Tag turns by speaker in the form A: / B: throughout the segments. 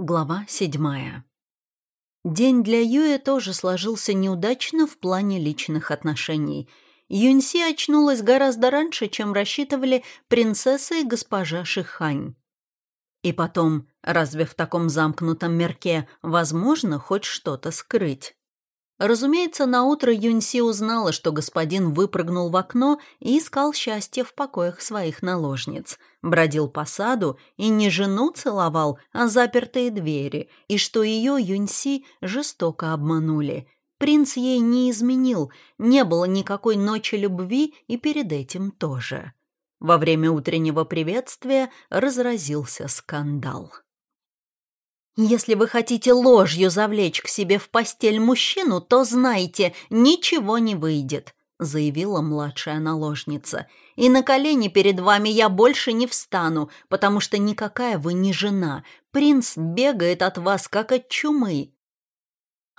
A: Глава седьмая. День для Юэ тоже сложился неудачно в плане личных отношений. Юньси очнулась гораздо раньше, чем рассчитывали принцесса и госпожа Шихань. И потом, разве в таком замкнутом мерке возможно хоть что-то скрыть? Разумеется, наутро Юньси узнала, что господин выпрыгнул в окно и искал счастье в покоях своих наложниц, бродил по саду и не жену целовал, а запертые двери, и что ее Юньси жестоко обманули. Принц ей не изменил, не было никакой ночи любви и перед этим тоже. Во время утреннего приветствия разразился скандал. Если вы хотите ложью завлечь к себе в постель мужчину, то знайте, ничего не выйдет», — заявила младшая наложница. «И на колени перед вами я больше не встану, потому что никакая вы не жена. Принц бегает от вас, как от чумы».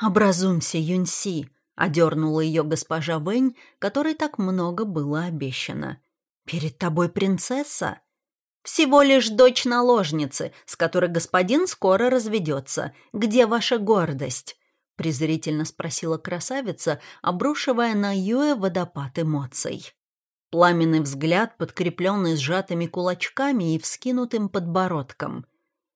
A: «Образумься, Юньси», — одернула ее госпожа Вэнь, которой так много было обещано. «Перед тобой принцесса?» Всего лишь дочь наложницы, с которой господин скоро разведется. Где ваша гордость?» презрительно спросила красавица, обрушивая на Юэ водопад эмоций. Пламенный взгляд, подкрепленный сжатыми кулачками и вскинутым подбородком.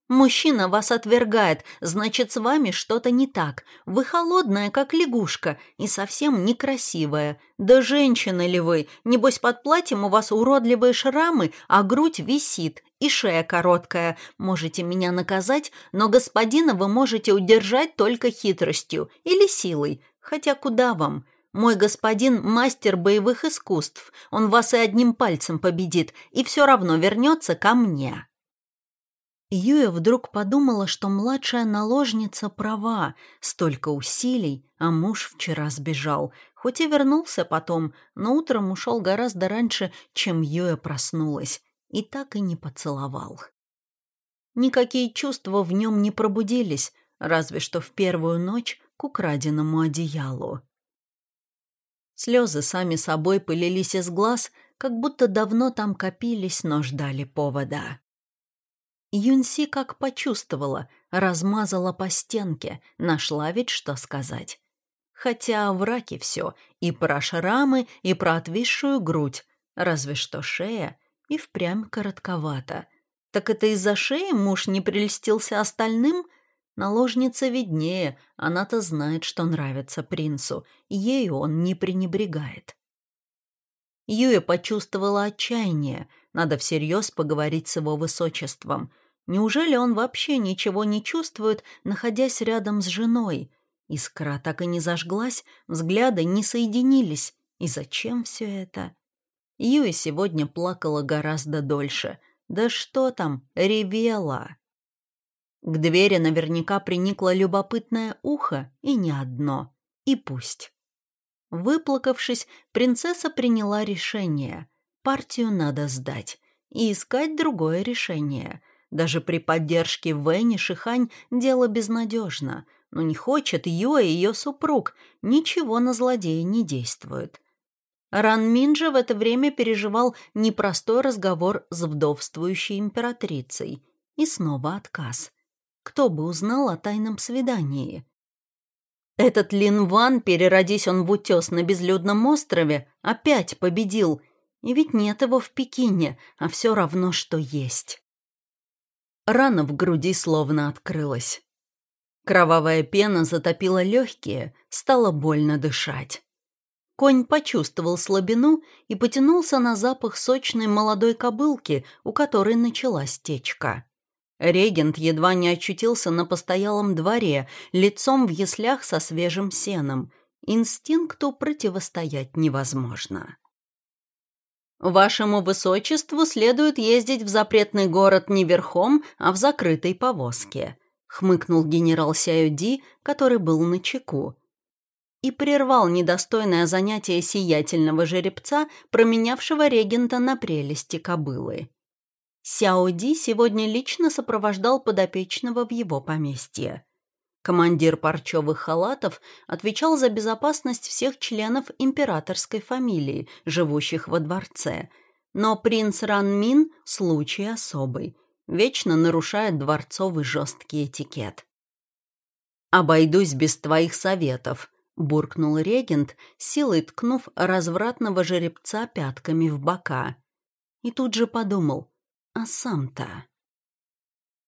A: Мужчина вас отвергает, значит, с вами что-то не так. Вы холодная, как лягушка, и совсем некрасивая. Да женщина ли вы? Небось, под платьем у вас уродливые шрамы, а грудь висит, и шея короткая. Можете меня наказать, но господина вы можете удержать только хитростью или силой. Хотя куда вам? Мой господин – мастер боевых искусств. Он вас и одним пальцем победит, и все равно вернется ко мне». Юя вдруг подумала, что младшая наложница права, столько усилий, а муж вчера сбежал, хоть и вернулся потом, но утром ушел гораздо раньше, чем Юя проснулась, и так и не поцеловал. Никакие чувства в нем не пробудились, разве что в первую ночь к украденному одеялу. Слезы сами собой пылились из глаз, как будто давно там копились, но ждали повода. Юнси как почувствовала, размазала по стенке, нашла ведь что сказать. Хотя в раке все, и про шрамы, и про отвисшую грудь, разве что шея и впрямь коротковата. Так это из-за шеи муж не прельстился остальным? Наложница виднее, она-то знает, что нравится принцу, ею он не пренебрегает. Юя почувствовала отчаяние, надо всерьез поговорить с его высочеством — Неужели он вообще ничего не чувствует, находясь рядом с женой? Искра так и не зажглась, взгляды не соединились. И зачем все это? Юи сегодня плакала гораздо дольше. Да что там, ревела. К двери наверняка приникло любопытное ухо, и не одно. И пусть. Выплакавшись, принцесса приняла решение. Партию надо сдать и искать другое решение — даже при поддержке Вэнни Шихань дело безнадежно. Но не хочет Юэ и ее супруг. Ничего на злодея не действует. Ран Мин же в это время переживал непростой разговор с вдовствующей императрицей. И снова отказ. Кто бы узнал о тайном свидании? Этот Лин Ван, переродись он в утес на безлюдном острове, опять победил. И ведь нет его в Пекине, а все равно, что есть. Рана в груди словно открылась. Кровавая пена затопила легкие, стало больно дышать. Конь почувствовал слабину и потянулся на запах сочной молодой кобылки, у которой началась течка. Регент едва не очутился на постоялом дворе, лицом в яслях со свежим сеном. Инстинкту противостоять невозможно. Вашему высочеству следует ездить в запретный город не верхом, а в закрытой повозке», — хмыкнул генерал Сяюди, который был на чеку. И прервал недостойное занятие сиятельного жеребца, променявшего регента на прелести кобылы. Сяоди сегодня лично сопровождал подопечного в его поместье. Командир парчевых халатов отвечал за безопасность всех членов императорской фамилии, живущих во дворце. Но принц Ранмин – случай особый. вечно нарушает дворцовый жесткий этикет. «Обойдусь без твоих советов», — буркнул регент, силой ткнув развратного жеребца пятками в бока. И тут же подумал, а сам-то...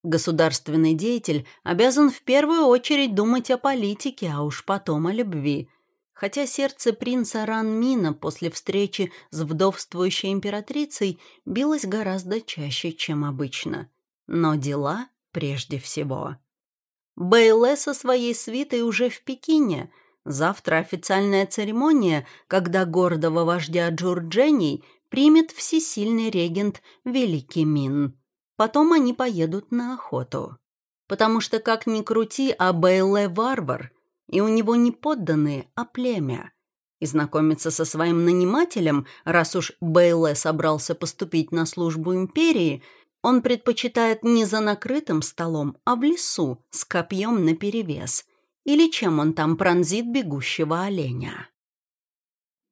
A: Государственный деятель обязан в первую очередь думать о политике, а уж потом о любви. Хотя сердце принца Ранмина после встречи с вдовствующей императрицей билось гораздо чаще, чем обычно. Но дела прежде всего. Бейле со своей свитой уже в Пекине. Завтра официальная церемония, когда гордого вождя Джурджений примет всесильный регент Великий Мин. Потом они поедут на охоту. Потому что, как ни крути, а Бейле варвар, и у него не подданные, а племя. И знакомиться со своим нанимателем, раз уж Бейле собрался поступить на службу империи, он предпочитает не за накрытым столом, а в лесу, с копьем наперевес. Или чем он там пронзит бегущего оленя.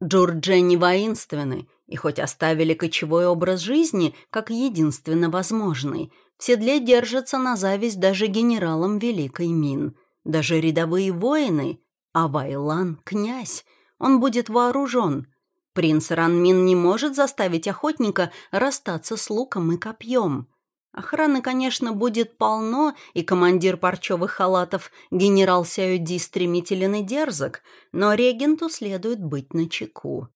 A: Джорджи воинственны, и хоть оставили кочевой образ жизни как единственно возможный, в седле держатся на зависть даже генералам Великой Мин, даже рядовые воины, а Вайлан — князь, он будет вооружен. Принц Ранмин не может заставить охотника расстаться с луком и копьем. Охраны, конечно, будет полно, и командир парчевых халатов, генерал Сяюди, стремителен и дерзок, но регенту следует быть начеку.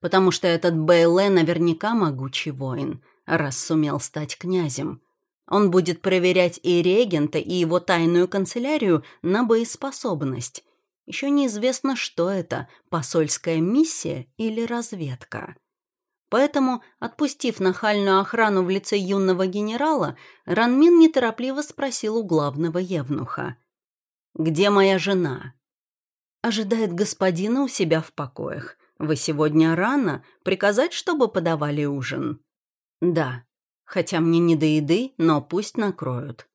A: Потому что этот Бейле наверняка могучий воин, раз сумел стать князем. Он будет проверять и регента, и его тайную канцелярию на боеспособность. Еще неизвестно, что это – посольская миссия или разведка. Поэтому, отпустив нахальную охрану в лице юного генерала, Ранмин неторопливо спросил у главного евнуха. «Где моя жена?» «Ожидает господина у себя в покоях. Вы сегодня рано. Приказать, чтобы подавали ужин?» «Да. Хотя мне не до еды, но пусть накроют».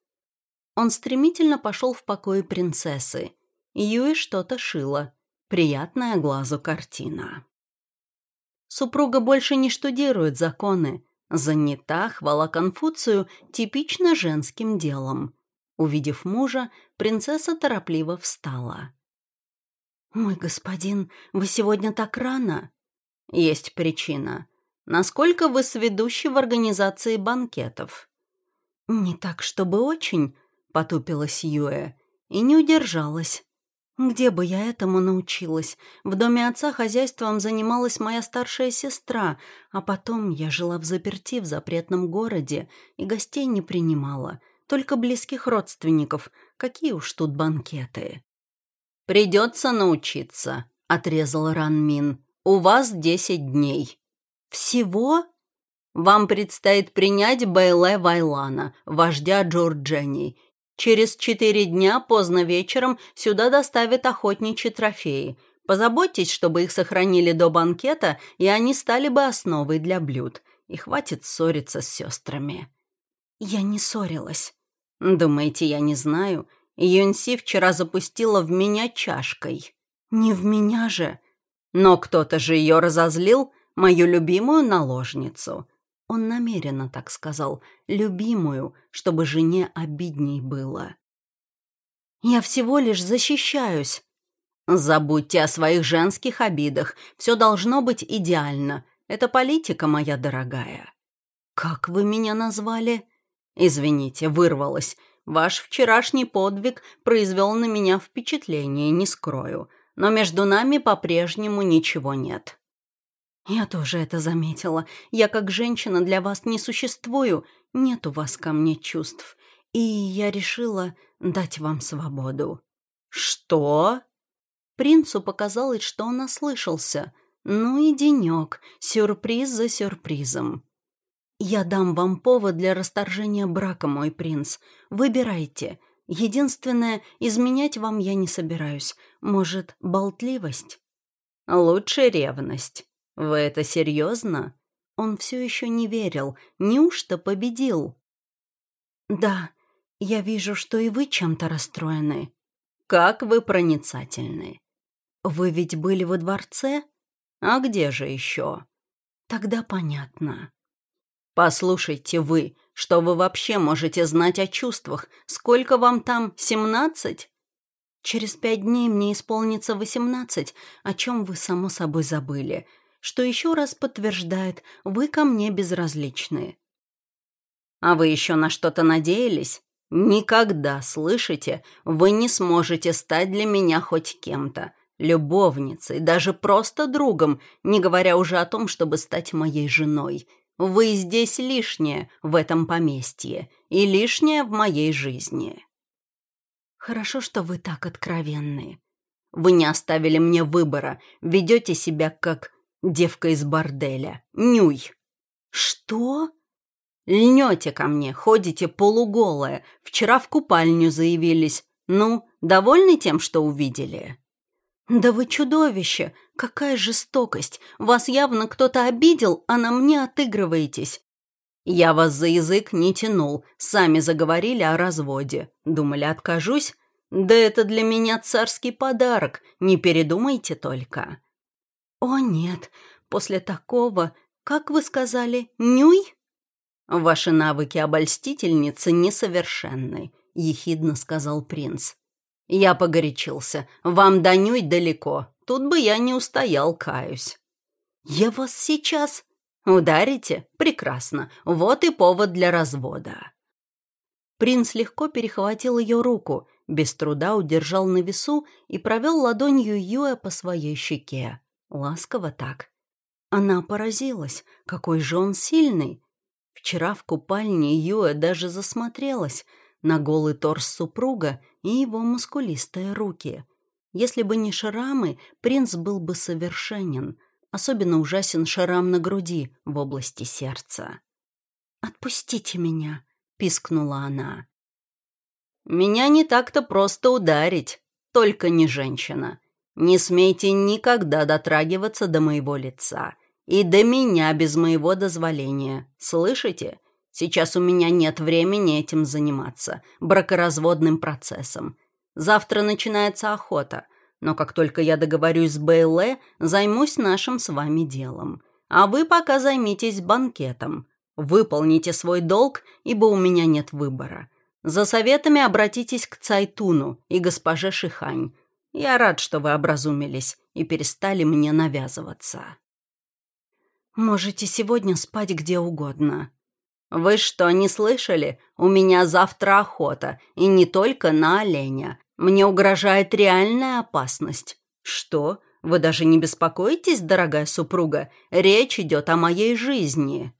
A: Он стремительно пошел в покое принцессы. Юи что-то шила. Приятная глазу картина. Супруга больше не штудирует законы. Занята, хвала Конфуцию, типично женским делом. Увидев мужа, принцесса торопливо встала. «Мой господин, вы сегодня так рано?» «Есть причина. Насколько вы сведущи в организации банкетов?» «Не так, чтобы очень», — потупилась Юэ и не удержалась. Где бы я этому научилась? В доме отца хозяйством занималась моя старшая сестра, а потом я жила в заперти в запретном городе и гостей не принимала, только близких родственников. Какие уж тут банкеты. «Придется научиться», — отрезал Ранмин. «У вас десять дней». «Всего?» «Вам предстоит принять Бейле Вайлана, вождя Джорджени, Через четыре дня поздно вечером сюда доставят охотничьи трофеи. Позаботьтесь, чтобы их сохранили до банкета, и они стали бы основой для блюд. И хватит ссориться с сестрами». «Я не ссорилась». «Думаете, я не знаю? Юнси вчера запустила в меня чашкой». «Не в меня же». «Но кто-то же ее разозлил, мою любимую наложницу. Он намеренно так сказал, любимую, чтобы жене обидней было. «Я всего лишь защищаюсь». «Забудьте о своих женских обидах. Все должно быть идеально. Это политика, моя дорогая». «Как вы меня назвали?» «Извините, вырвалась. Ваш вчерашний подвиг произвел на меня впечатление, не скрою. Но между нами по-прежнему ничего нет». «Я тоже это заметила. Я как женщина для вас не существую. Нет у вас ко мне чувств. И я решила дать вам свободу». «Что?» Принцу показалось, что он ослышался. Ну и денек, сюрприз за сюрпризом. «Я дам вам повод для расторжения брака, мой принц. Выбирайте. Единственное, изменять вам я не собираюсь. Может, болтливость?» «Лучше ревность». «Вы это серьезно?» Он все еще не верил. Неужто победил? «Да, я вижу, что и вы чем-то расстроены». «Как вы проницательны!» «Вы ведь были во дворце?» «А где же еще?» «Тогда понятно». «Послушайте вы,
B: Что вы вообще можете знать о чувствах? Сколько вам там, семнадцать?»
A: «Через пять дней мне исполнится восемнадцать, о чем вы, само собой, забыли, что еще раз подтверждает, вы ко мне безразличны».
B: «А вы еще на что-то надеялись? Никогда, слышите, вы не сможете стать для меня хоть кем-то, любовницей, даже просто другом, не говоря уже о том, чтобы стать моей женой». Вы здесь лишнее в этом поместье и лишнее в моей жизни.
A: Хорошо, что вы так откровенны.
B: Вы не оставили мне выбора, ведете себя как девка из борделя. Нюй.
A: Что?
B: Льнете ко мне, ходите полуголая, вчера в купальню заявились. Ну, довольны тем, что увидели?
A: «Да вы чудовище! Какая жестокость! Вас явно кто-то обидел, а на мне отыгрываетесь!»
B: «Я вас за язык не тянул, сами заговорили о разводе. Думали, откажусь? Да это для меня царский подарок, не передумайте только».
A: «О нет, после такого, как вы сказали, нюй?»
B: «Ваши навыки обольстительницы несовершенны», — ехидно сказал принц. Я погорячился. Вам до нюй далеко. Тут бы я не устоял, каюсь.
A: Я вас сейчас...
B: Ударите? Прекрасно. Вот и повод для развода.
A: Принц легко перехватил ее руку, без труда удержал на весу и провел ладонью Юэ по своей щеке. Ласково так. Она поразилась, какой же он сильный. Вчера в купальне Юэ даже засмотрелась — на голый торс супруга и его мускулистые руки. Если бы не шрамы, принц был бы совершенен. Особенно ужасен шрам на груди в области сердца. «Отпустите меня», — пискнула она.
B: «Меня не так-то просто ударить, только не женщина. Не смейте никогда дотрагиваться до моего лица. И до меня без моего дозволения. Слышите? Сейчас у меня нет времени этим заниматься, бракоразводным процессом. Завтра начинается охота, но как только я договорюсь с Бейле, займусь нашим с вами делом. А вы пока займитесь банкетом. Выполните свой долг, ибо у меня нет выбора. За советами обратитесь к Цайтуну и госпоже Шихань. Я рад, что вы образумились и перестали мне навязываться.
A: Можете сегодня спать где угодно.
B: «Вы что, не слышали? У меня завтра охота, и не только на оленя. Мне угрожает реальная опасность». «Что? Вы даже не беспокоитесь, дорогая супруга? Речь идет о моей жизни».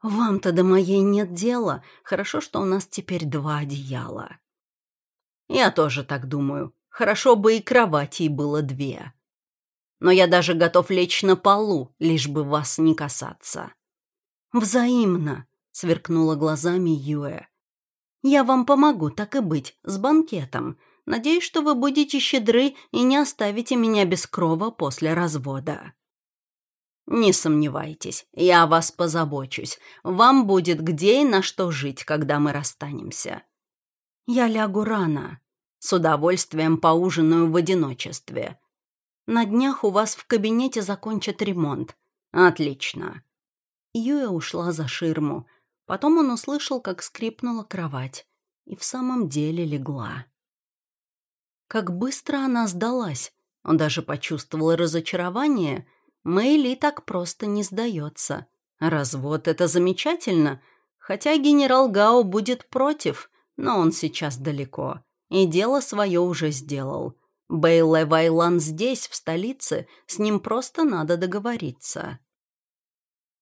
A: «Вам-то до моей нет дела. Хорошо, что у нас теперь два одеяла».
B: «Я тоже так думаю. Хорошо бы и кроватей было две. Но я даже готов лечь на полу, лишь бы вас не касаться».
A: «Взаимно», — сверкнула глазами Юэ. «Я вам помогу, так и быть, с банкетом. Надеюсь, что вы будете щедры и не оставите меня без крова после развода».
B: «Не сомневайтесь, я о вас позабочусь. Вам будет где и на что жить, когда мы расстанемся».
A: «Я лягу рано.
B: С удовольствием поужинаю в одиночестве».
A: «На днях у вас в кабинете закончат ремонт».
B: «Отлично.
A: Юя ушла за ширму. Потом он услышал, как скрипнула кровать. И в самом деле легла. Как быстро она сдалась. Он даже почувствовал разочарование. Мэйли так просто не сдается. Развод — это замечательно. Хотя генерал Гао будет против, но он сейчас далеко. И дело свое уже сделал. Бейле Вайлан здесь, в столице, с ним просто надо договориться.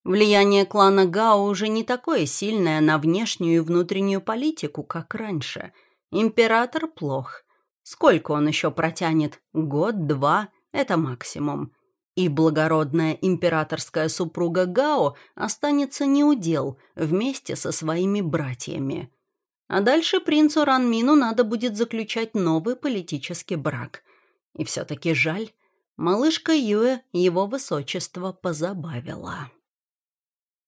A: Влияние клана Гао уже не такое сильное на внешнюю и внутреннюю политику, как раньше. Император плох. Сколько он еще протянет? Год-два — это максимум. И благородная императорская супруга Гао останется неудел вместе со своими братьями. А дальше принцу Ранмину надо будет заключать новый политический брак. И все-таки жаль, малышка Юэ его высочество позабавила.